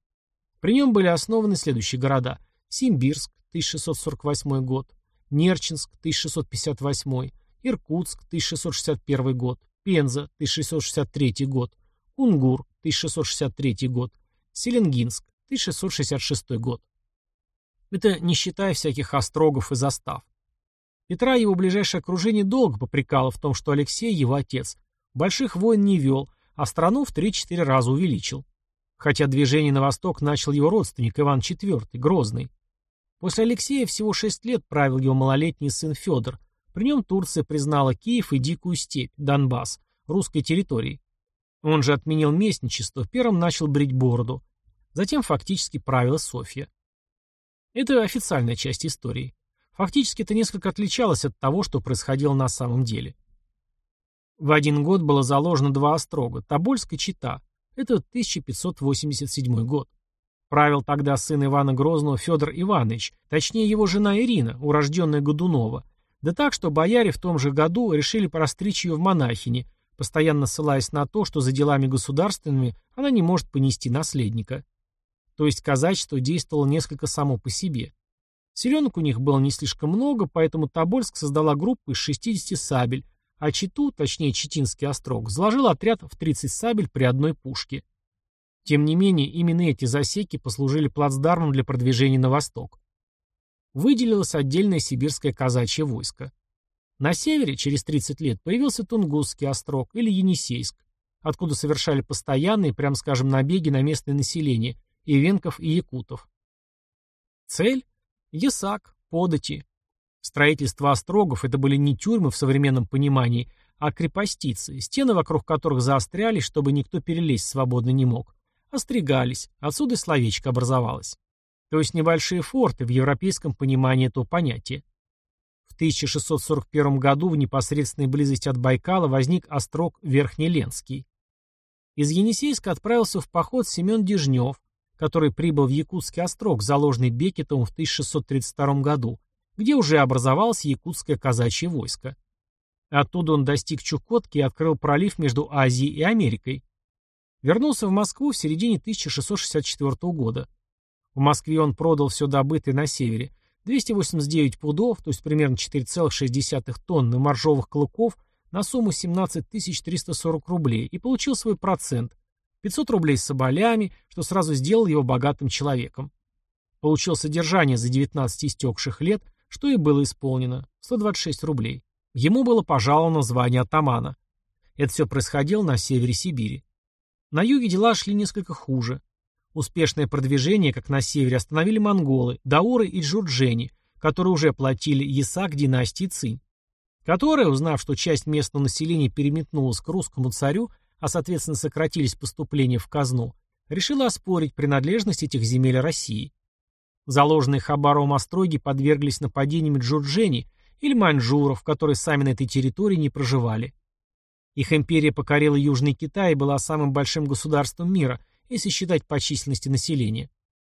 При нем были основаны следующие города. Симбирск, 1648 год, Нерчинск, 1658, Иркутск, 1661 год, Пенза, 1663 год, Кунгур, 1663 год, Селенгинск, 1666 год. Это не считая всяких острогов и застав. Петра и его ближайшее окружение долго попрекало в том, что Алексей, его отец, больших войн не вел, а страну в 3-4 раза увеличил. Хотя движение на восток начал его родственник Иван IV, Грозный. После Алексея всего 6 лет правил его малолетний сын Федор. При нем Турция признала Киев и Дикую степь, Донбасс, русской территорией. Он же отменил местничество, первым начал брить бороду. Затем фактически правила Софья. Это официальная часть истории. Фактически это несколько отличалось от того, что происходило на самом деле. В один год было заложено два острога – Тобольск и Чита. Это 1587 год. Правил тогда сын Ивана Грозного Федор Иванович, точнее его жена Ирина, урожденная Годунова. Да так, что бояре в том же году решили простричь ее в монахини, постоянно ссылаясь на то, что за делами государственными она не может понести наследника. То есть казачество действовало несколько само по себе. Селенок у них было не слишком много, поэтому Тобольск создала группу из 60 сабель, а Читу, точнее Читинский острог, заложил отряд в 30 сабель при одной пушке. Тем не менее, именно эти засеки послужили плацдармом для продвижения на восток. Выделилось отдельное сибирское казачье войско. На севере, через 30 лет, появился Тунгусский острог или Енисейск, откуда совершали постоянные, прям скажем, набеги на местное население, и венков, и якутов. Цель – Ясак, подати. Строительство острогов – это были не тюрьмы в современном понимании, а крепостицы, стены вокруг которых заострялись, чтобы никто перелезть свободно не мог. Остригались, отсюда словечко образовалось. То есть небольшие форты в европейском понимании этого понятия. В 1641 году в непосредственной близости от Байкала возник острог Верхнеленский. Из Енисейска отправился в поход Семен Дежнев, который прибыл в Якутский острог, заложенный Бекетовым в 1632 году, где уже образовалось якутское казачье войско. Оттуда он достиг Чукотки и открыл пролив между Азией и Америкой. Вернулся в Москву в середине 1664 года. В Москве он продал все добытое на севере, 289 пудов, то есть примерно 4,6 тонны моржовых клыков на сумму 17 340 рублей и получил свой процент, 500 рублей с соболями, что сразу сделал его богатым человеком. Получил содержание за 19 истекших лет, что и было исполнено, 126 рублей. Ему было пожаловано звание атамана. Это все происходило на севере Сибири. На юге дела шли несколько хуже. Успешное продвижение, как на севере, остановили монголы, дауры и джурджени, которые уже платили Ясак династии Цинь, которая, узнав, что часть местного населения переметнулась к русскому царю, а соответственно сократились поступления в казну, решила оспорить принадлежность этих земель России. Заложенные Хабаром остроги подверглись нападениям джурджени или маньчжуров, которые сами на этой территории не проживали. Их империя покорила Южный Китай и была самым большим государством мира, если считать по численности населения.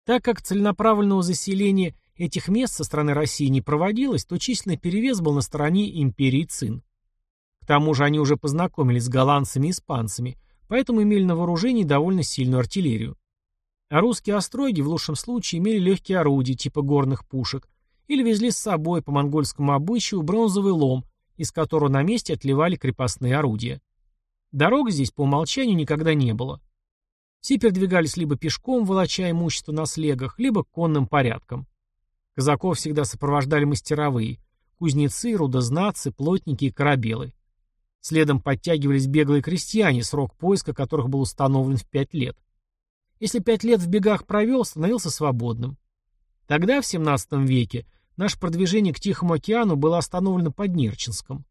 Так как целенаправленного заселения этих мест со стороны России не проводилось, то численный перевес был на стороне империи Цин. К тому же они уже познакомились с голландцами и испанцами, поэтому имели на вооружении довольно сильную артиллерию. А русские остроги в лучшем случае имели легкие орудия типа горных пушек или везли с собой по монгольскому обычаю бронзовый лом, из которого на месте отливали крепостные орудия. Дорог здесь по умолчанию никогда не было. Все передвигались либо пешком, волоча имущество на слегах, либо конным порядком. Казаков всегда сопровождали мастеровые – кузнецы, рудознатцы, плотники и корабелы. Следом подтягивались беглые крестьяне, срок поиска которых был установлен в пять лет. Если пять лет в бегах провел, становился свободным. Тогда, в 17 веке, наше продвижение к Тихому океану было остановлено под Нерчинском.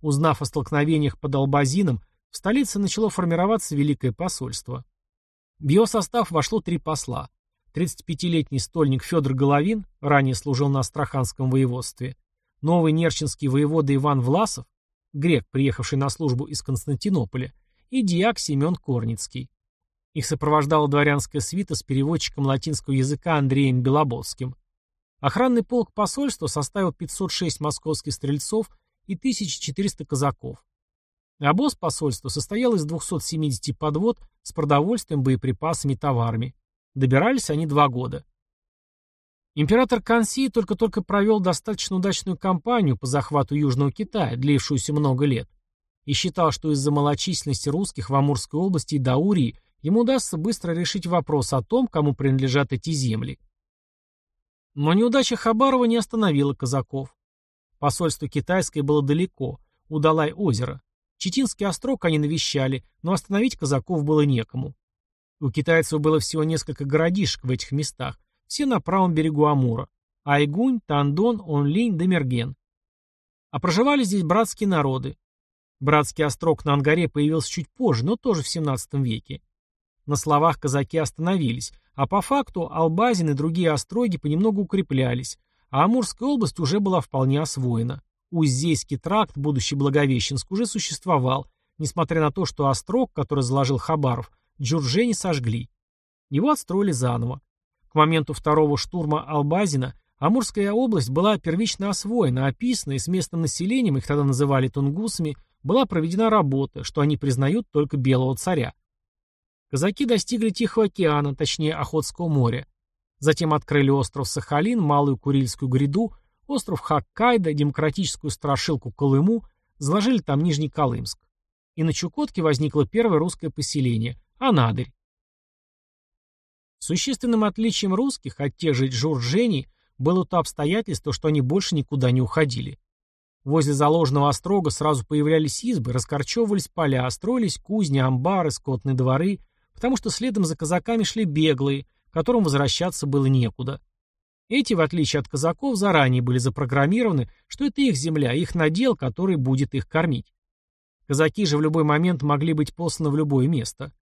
Узнав о столкновениях под Албазином, в столице начало формироваться Великое посольство. В его состав вошло три посла. 35-летний стольник Федор Головин, ранее служил на Астраханском воеводстве, новый нерчинский воевода Иван Власов, грек, приехавший на службу из Константинополя, и диак Семен Корницкий. Их сопровождала дворянская свита с переводчиком латинского языка Андреем Белободским. Охранный полк посольства составил 506 московских стрельцов и 1400 казаков. Обоз посольства состоял из 270 подвод с продовольствием, боеприпасами и товарами. Добирались они два года. Император Канси только-только провел достаточно удачную кампанию по захвату Южного Китая, длившуюся много лет, и считал, что из-за малочисленности русских в Амурской области и Даурии ему удастся быстро решить вопрос о том, кому принадлежат эти земли. Но неудача Хабарова не остановила казаков. Посольство китайское было далеко, у Далай-озера. Читинский острог они навещали, но остановить казаков было некому. У китайцев было всего несколько городишек в этих местах, все на правом берегу Амура. Айгунь, Тандон, Онлинь, Демерген. А проживали здесь братские народы. Братский острог на Ангаре появился чуть позже, но тоже в 17 веке. На словах казаки остановились, а по факту Албазин и другие остроги понемногу укреплялись, а Амурская область уже была вполне освоена. Уздейский тракт, будущий Благовещенск, уже существовал, несмотря на то, что острог, который заложил Хабаров, Джурджени сожгли. Его отстроили заново. К моменту второго штурма Албазина Амурская область была первично освоена, описана, и с местным населением, их тогда называли тунгусами, была проведена работа, что они признают только Белого царя. Казаки достигли Тихого океана, точнее Охотского моря. Затем открыли остров Сахалин, Малую Курильскую гряду, остров Хоккайдо, демократическую страшилку Колыму, заложили там Нижний Колымск. И на Чукотке возникло первое русское поселение Анадырь. Существенным отличием русских от тех же джурджений было то обстоятельство, что они больше никуда не уходили. Возле заложенного острога сразу появлялись избы, раскорчевывались поля, строились кузни, амбары, скотные дворы, потому что следом за казаками шли беглые, которым возвращаться было некуда. Эти, в отличие от казаков, заранее были запрограммированы, что это их земля, их надел, который будет их кормить. Казаки же в любой момент могли быть посланы в любое место.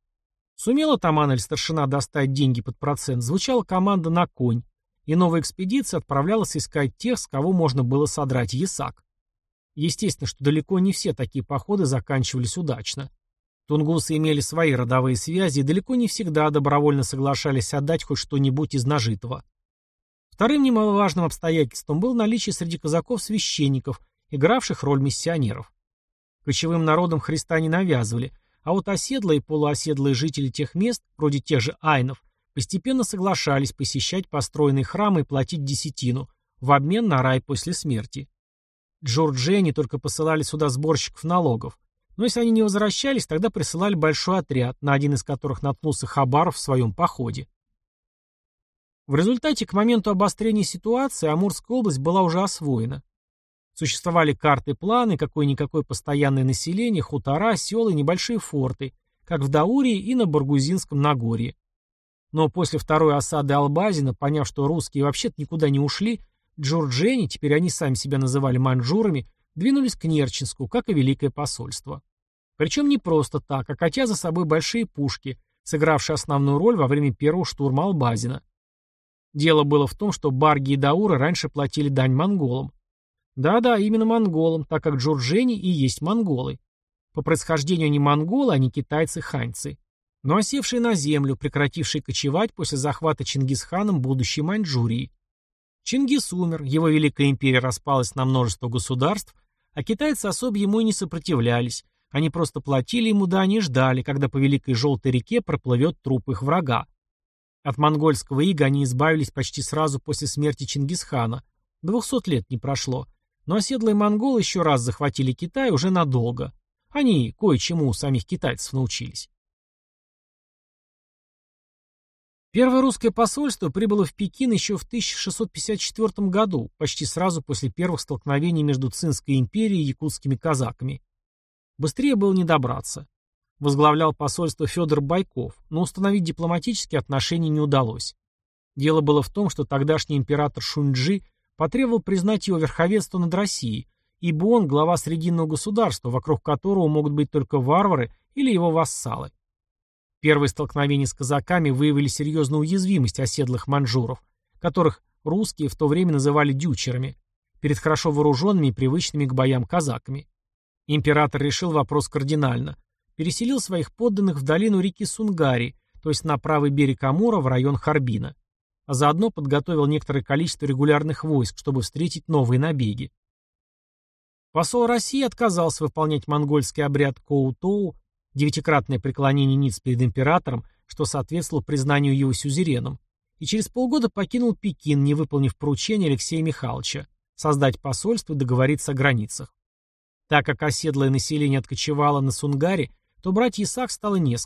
Сумела Таман или старшина достать деньги под процент, звучала команда на конь, и новая экспедиция отправлялась искать тех, с кого можно было содрать ясак. Естественно, что далеко не все такие походы заканчивались удачно. Тунгусы имели свои родовые связи и далеко не всегда добровольно соглашались отдать хоть что-нибудь из нажитого. Вторым немаловажным обстоятельством было наличие среди казаков священников, игравших роль миссионеров. Кочевым народам Христа не навязывали, а вот оседлые и полуоседлые жители тех мест, вроде тех же айнов, постепенно соглашались посещать построенные храмы и платить десятину, в обмен на рай после смерти. Джорджи только посылали сюда сборщиков налогов, но если они не возвращались, тогда присылали большой отряд, на один из которых наткнулся Хабаров в своем походе. В результате, к моменту обострения ситуации, Амурская область была уже освоена. Существовали карты планы, какое-никакое постоянное население, хутора, села и небольшие форты, как в Даурии и на Баргузинском Нагорье. Но после второй осады Албазина, поняв, что русские вообще-то никуда не ушли, джурджени, теперь они сами себя называли маньчжурами, двинулись к Нерчинску, как и Великое посольство. Причем не просто так, а катя за собой большие пушки, сыгравшие основную роль во время первого штурма Албазина. Дело было в том, что барги и дауры раньше платили дань монголам, да-да, именно монголам, так как джурджени и есть монголы. По происхождению они монголы, а не китайцы-ханьцы. Но осевшие на землю, прекратившие кочевать после захвата Чингисханом будущей Маньчжурии. Чингис умер, его Великая империя распалась на множество государств, а китайцы особо ему и не сопротивлялись, они просто платили ему дань и ждали, когда по Великой Желтой реке проплывет труп их врага. От монгольского ига они избавились почти сразу после смерти Чингисхана. Двухсот лет не прошло, но оседлые монголы еще раз захватили Китай уже надолго. Они кое-чему у самих китайцев научились. Первое русское посольство прибыло в Пекин еще в 1654 году, почти сразу после первых столкновений между Цинской империей и якутскими казаками. Быстрее было не добраться. Возглавлял посольство Федор Байков, но установить дипломатические отношения не удалось. Дело было в том, что тогдашний император Шуньджи потребовал признать его верховенство над Россией, ибо он глава срединного государства, вокруг которого могут быть только варвары или его вассалы. Первые столкновения с казаками выявили серьезную уязвимость оседлых манжуров, которых русские в то время называли дючерами, перед хорошо вооруженными и привычными к боям казаками. Император решил вопрос кардинально. Переселил своих подданных в долину реки Сунгари, то есть на правый берег Амура в район Харбина а заодно подготовил некоторое количество регулярных войск, чтобы встретить новые набеги. Посол России отказался выполнять монгольский обряд Коу-Тоу, девятикратное преклонение ниц перед императором, что соответствовало признанию его сюзереном, и через полгода покинул Пекин, не выполнив поручение Алексея Михайловича создать посольство и договориться о границах. Так как оседлое население откочевало на Сунгаре, то брать Исаак стало не.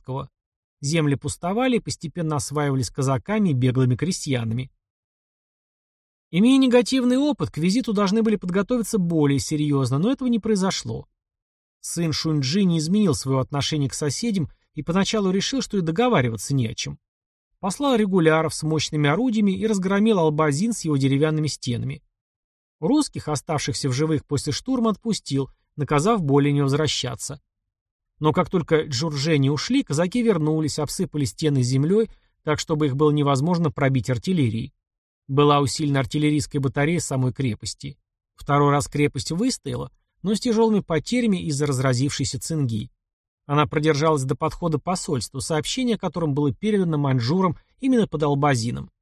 Земли пустовали и постепенно осваивались казаками и беглыми крестьянами. Имея негативный опыт, к визиту должны были подготовиться более серьезно, но этого не произошло. Сын Шуньджи не изменил своего отношения к соседям и поначалу решил, что и договариваться не о чем. Послал регуляров с мощными орудиями и разгромил Албазин с его деревянными стенами. Русских, оставшихся в живых после штурма, отпустил, наказав более не возвращаться. Но как только джуржени ушли, казаки вернулись, обсыпали стены землей, так чтобы их было невозможно пробить артиллерией. Была усилена артиллерийская батарея самой крепости. Второй раз крепость выстояла, но с тяжелыми потерями из-за разразившейся цинги. Она продержалась до подхода посольства, сообщение о котором было передано маньчжурам именно под Албазином.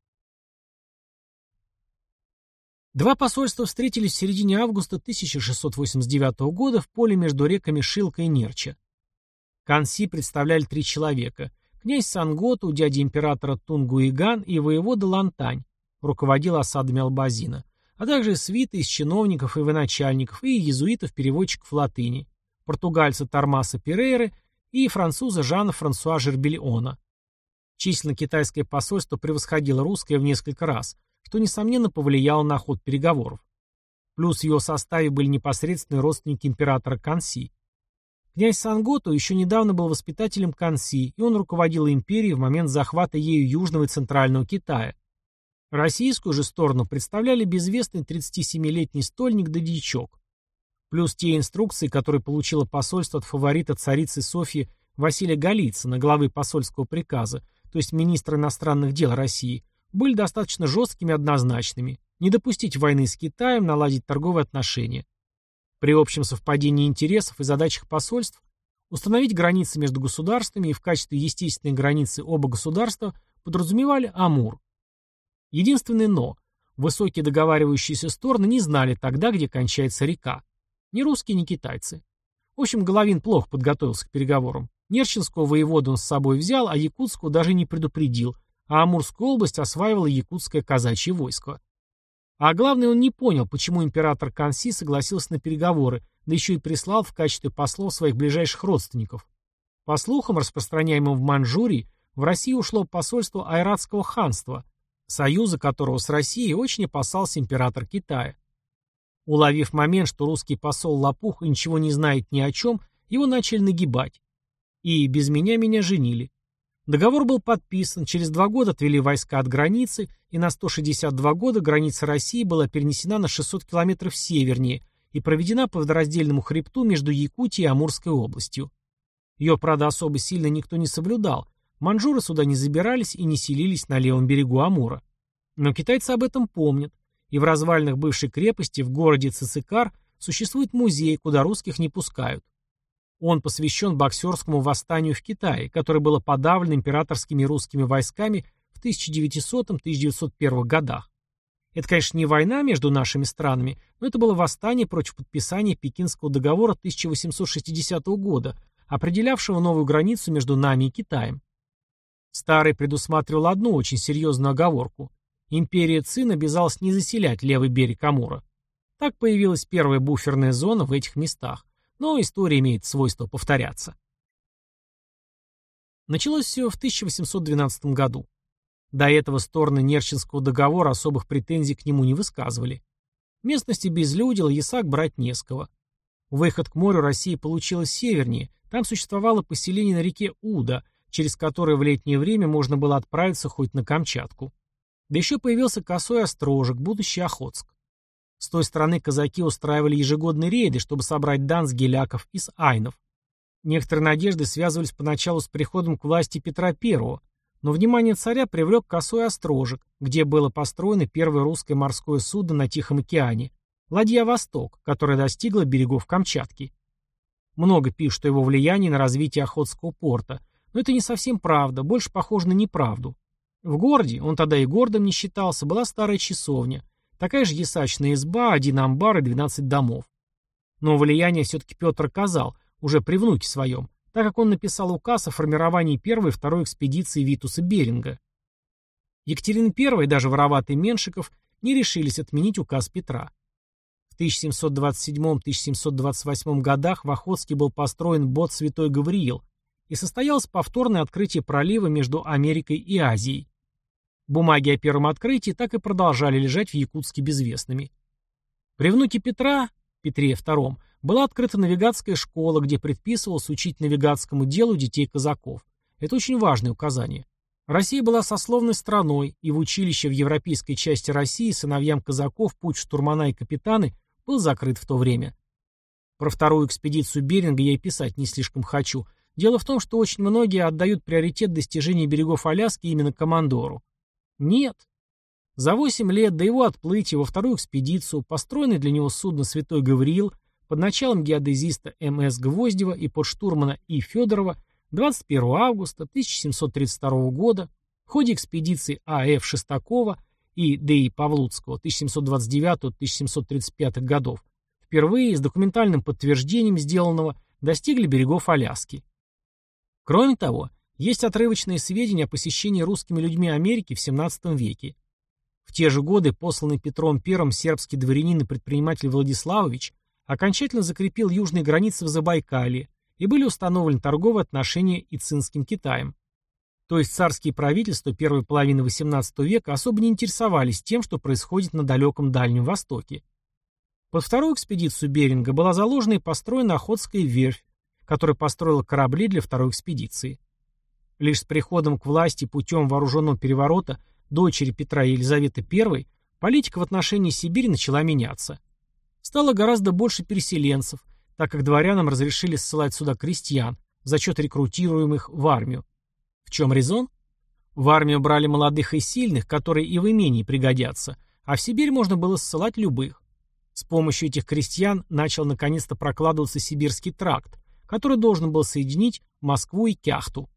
Два посольства встретились в середине августа 1689 года в поле между реками Шилка и Нерча. Канси представляли три человека. Князь Санготу, дядя императора Тунгуиган и воевода Лантань, руководил осадами Албазина, а также свиты из чиновников и военачальников и иезуитов-переводчиков латыни, португальца Тормаса Перейры и француза Жана Франсуа Жербельона. Численно китайское посольство превосходило русское в несколько раз, что, несомненно, повлияло на ход переговоров. Плюс в его составе были непосредственные родственники императора Канси. Князь Сангото еще недавно был воспитателем Канси, и он руководил империей в момент захвата ею Южного и Центрального Китая. Российскую же сторону представляли безвестный 37-летний стольник да дьячок. Плюс те инструкции, которые получило посольство от фаворита царицы Софьи Василия Голицына, главы посольского приказа, то есть министра иностранных дел России, были достаточно жесткими и однозначными. Не допустить войны с Китаем, наладить торговые отношения. При общем совпадении интересов и задачах посольств установить границы между государствами и в качестве естественной границы оба государства подразумевали Амур. Единственное «но» – высокие договаривающиеся стороны не знали тогда, где кончается река. Ни русские, ни китайцы. В общем, Головин плохо подготовился к переговорам. Нерчинского воеводу он с собой взял, а Якутскую даже не предупредил, а Амурскую область осваивала якутское казачье войско. А главное, он не понял, почему император Канси согласился на переговоры, да еще и прислал в качестве послов своих ближайших родственников. По слухам, распространяемым в Манчжурии, в России ушло посольство Айратского ханства, союза которого с Россией очень опасался император Китая. Уловив момент, что русский посол Лопух ничего не знает ни о чем, его начали нагибать. И без меня меня женили. Договор был подписан, через два года отвели войска от границы, и на 162 года граница России была перенесена на 600 километров севернее и проведена по водораздельному хребту между Якутией и Амурской областью. Ее, правда, особо сильно никто не соблюдал, манжуры сюда не забирались и не селились на левом берегу Амура. Но китайцы об этом помнят, и в развалинах бывшей крепости в городе Цицикар существует музей, куда русских не пускают. Он посвящен боксерскому восстанию в Китае, которое было подавлено императорскими русскими войсками в 1900-1901 годах. Это, конечно, не война между нашими странами, но это было восстание против подписания Пекинского договора 1860 года, определявшего новую границу между нами и Китаем. Старый предусматривал одну очень серьезную оговорку. Империя Цин обязалась не заселять левый берег Амура. Так появилась первая буферная зона в этих местах. Но история имеет свойство повторяться. Началось все в 1812 году. До этого стороны Нерчинского договора особых претензий к нему не высказывали. Местности безлюдил, Ясак брать не с кого. Выход к морю России получилось севернее, там существовало поселение на реке Уда, через которое в летнее время можно было отправиться хоть на Камчатку. Да еще появился косой острожек, будущий Охотск. С той стороны казаки устраивали ежегодные рейды, чтобы собрать дан с геляков и с айнов. Некоторые надежды связывались поначалу с приходом к власти Петра I, но внимание царя привлек косой острожек, где было построено первое русское морское судно на Тихом океане – ладья «Восток», которая достигла берегов Камчатки. Много пишут о его влиянии на развитие Охотского порта, но это не совсем правда, больше похоже на неправду. В городе, он тогда и городом не считался, была старая часовня, такая же ясачная изба, один амбар и 12 домов. Но влияние все-таки Петр оказал, уже при внуке своем, так как он написал указ о формировании первой и второй экспедиции Витуса Беринга. Екатерина I даже вороватый Меншиков не решились отменить указ Петра. В 1727-1728 годах в Охотске был построен бот Святой Гавриил и состоялось повторное открытие пролива между Америкой и Азией. Бумаги о первом открытии так и продолжали лежать в Якутске безвестными. При внуке Петра, Петре II, была открыта навигатская школа, где предписывалось учить навигатскому делу детей казаков. Это очень важное указание. Россия была сословной страной, и в училище в европейской части России сыновьям казаков путь штурмана и капитаны был закрыт в то время. Про вторую экспедицию Беринга я и писать не слишком хочу. Дело в том, что очень многие отдают приоритет достижения берегов Аляски именно командору. Нет. За 8 лет до его отплытия во вторую экспедицию построенный для него судно «Святой Гавриил» под началом геодезиста М.С. Гвоздева и подштурмана И. Федорова 21 августа 1732 года в ходе экспедиции А.Ф. Шестакова и Д.И. Павлуцкого 1729-1735 годов впервые с документальным подтверждением сделанного достигли берегов Аляски. Кроме того, есть отрывочные сведения о посещении русскими людьми Америки в XVII веке. В те же годы посланный Петром I сербский дворянин и предприниматель Владиславович окончательно закрепил южные границы в Забайкалье, и были установлены торговые отношения и цинским Китаем. То есть царские правительства первой половины XVIII века особо не интересовались тем, что происходит на далеком Дальнем Востоке. Под вторую экспедицию Беринга была заложена и построена Охотская верфь, которая построила корабли для второй экспедиции. Лишь с приходом к власти путем вооруженного переворота дочери Петра и Елизаветы I политика в отношении Сибири начала меняться. Стало гораздо больше переселенцев, так как дворянам разрешили ссылать сюда крестьян за счет рекрутируемых в армию. В чем резон? В армию брали молодых и сильных, которые и в имении пригодятся, а в Сибирь можно было ссылать любых. С помощью этих крестьян начал наконец-то прокладываться сибирский тракт, который должен был соединить Москву и Кяхту.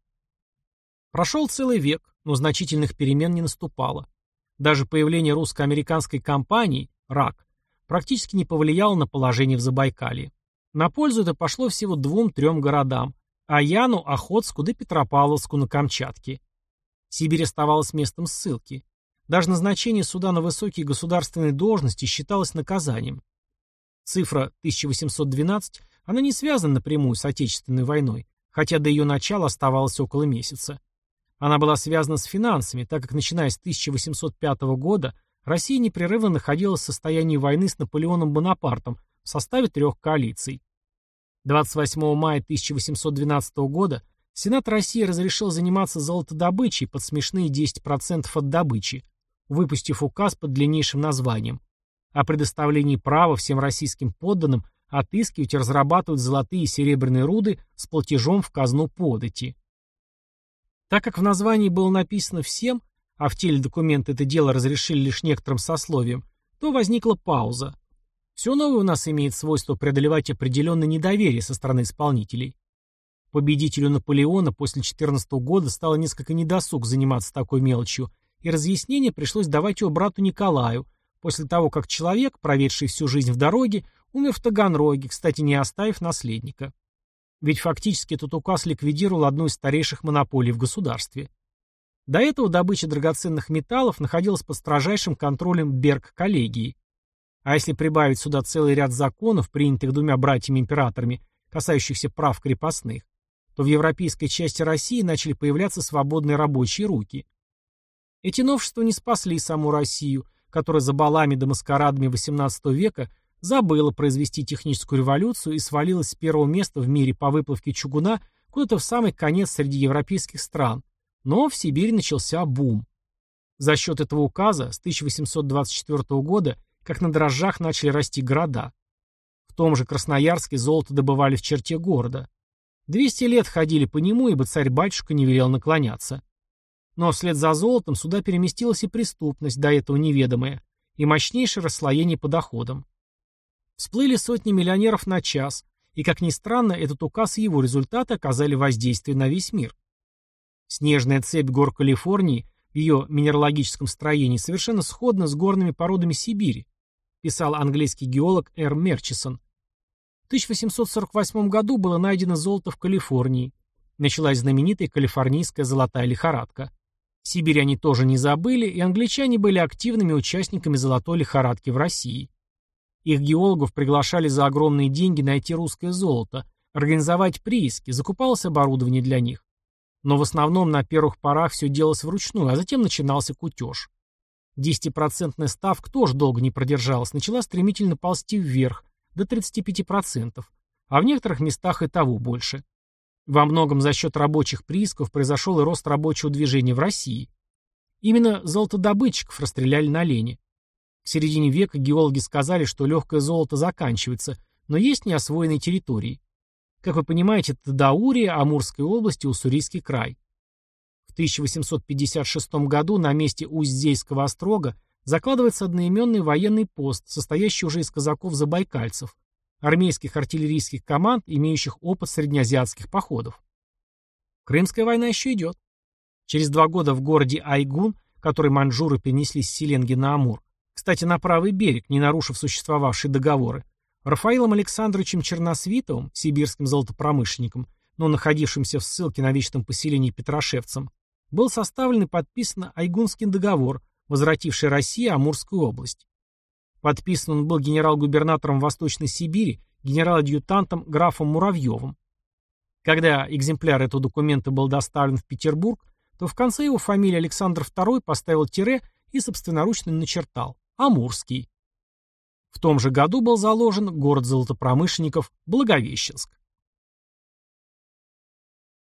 Прошел целый век, но значительных перемен не наступало. Даже появление русско-американской компании «РАК» практически не повлияло на положение в Забайкалье. На пользу это пошло всего двум-трем городам – Аяну, Охотску да Петропавловску на Камчатке. Сибирь оставалась местом ссылки. Даже назначение суда на высокие государственные должности считалось наказанием. Цифра 1812, она не связана напрямую с Отечественной войной, хотя до ее начала оставалось около месяца. Она была связана с финансами, так как начиная с 1805 года Россия непрерывно находилась в состоянии войны с Наполеоном Бонапартом в составе трех коалиций. 28 мая 1812 года Сенат России разрешил заниматься золотодобычей под смешные 10% от добычи, выпустив указ под длиннейшим названием о предоставлении права всем российским подданным отыскивать и разрабатывать золотые и серебряные руды с платежом в казну подати. Так как в названии было написано «всем», а в теле документа это дело разрешили лишь некоторым сословиям, то возникла пауза. Все новое у нас имеет свойство преодолевать определенное недоверие со стороны исполнителей. Победителю Наполеона после 14 года стало несколько недосуг заниматься такой мелочью, и разъяснение пришлось давать его брату Николаю, после того, как человек, проведший всю жизнь в дороге, умер в Таганроге, кстати, не оставив наследника. Ведь фактически этот указ ликвидировал одну из старейших монополий в государстве. До этого добыча драгоценных металлов находилась под строжайшим контролем Берг-коллегии. А если прибавить сюда целый ряд законов, принятых двумя братьями-императорами, касающихся прав крепостных, то в европейской части России начали появляться свободные рабочие руки. Эти новшества не спасли саму Россию, которая за балами да маскарадами XVIII века забыла произвести техническую революцию и свалилась с первого места в мире по выплавке чугуна куда-то в самый конец среди европейских стран, но в Сибири начался бум. За счет этого указа с 1824 года как на дрожжах начали расти города. В том же Красноярске золото добывали в черте города. 200 лет ходили по нему, ибо царь-батюшка не велел наклоняться. Но вслед за золотом сюда переместилась и преступность, до этого неведомая, и мощнейшее расслоение по доходам. Всплыли сотни миллионеров на час, и, как ни странно, этот указ и его результаты оказали воздействие на весь мир. Снежная цепь гор Калифорнии в ее минералогическом строении совершенно сходна с горными породами Сибири, писал английский геолог Р. Мерчисон. В 1848 году было найдено золото в Калифорнии. Началась знаменитая калифорнийская золотая лихорадка. Сибирь они тоже не забыли, и англичане были активными участниками золотой лихорадки в России. Их геологов приглашали за огромные деньги найти русское золото, организовать прииски, закупалось оборудование для них. Но в основном на первых порах все делалось вручную, а затем начинался кутеж. Десятипроцентная ставка тоже долго не продержалась, начала стремительно ползти вверх, до 35%, а в некоторых местах и того больше. Во многом за счет рабочих приисков произошел и рост рабочего движения в России. Именно золотодобытчиков расстреляли на Лене. К середине века геологи сказали, что легкое золото заканчивается, но есть неосвоенные территории. Как вы понимаете, это Даурия, Амурская область и Уссурийский край. В 1856 году на месте Усть-Зейского острога закладывается одноименный военный пост, состоящий уже из казаков-забайкальцев, армейских артиллерийских команд, имеющих опыт среднеазиатских походов. Крымская война еще идет. Через два года в городе Айгун, который маньчжуры перенесли с Селенги на Амур, кстати, на правый берег, не нарушив существовавшие договоры, Рафаилом Александровичем Черносвитовым, сибирским золотопромышленником, но находившимся в ссылке на вечном поселении Петрошевцем, был составлен и подписан Айгунский договор, возвративший России Амурскую область. Подписан он был генерал-губернатором Восточной Сибири, генерал-адъютантом графом Муравьевым. Когда экземпляр этого документа был доставлен в Петербург, то в конце его фамилии Александр II поставил тире и собственноручно начертал Амурский. В том же году был заложен город золотопромышленников Благовещенск.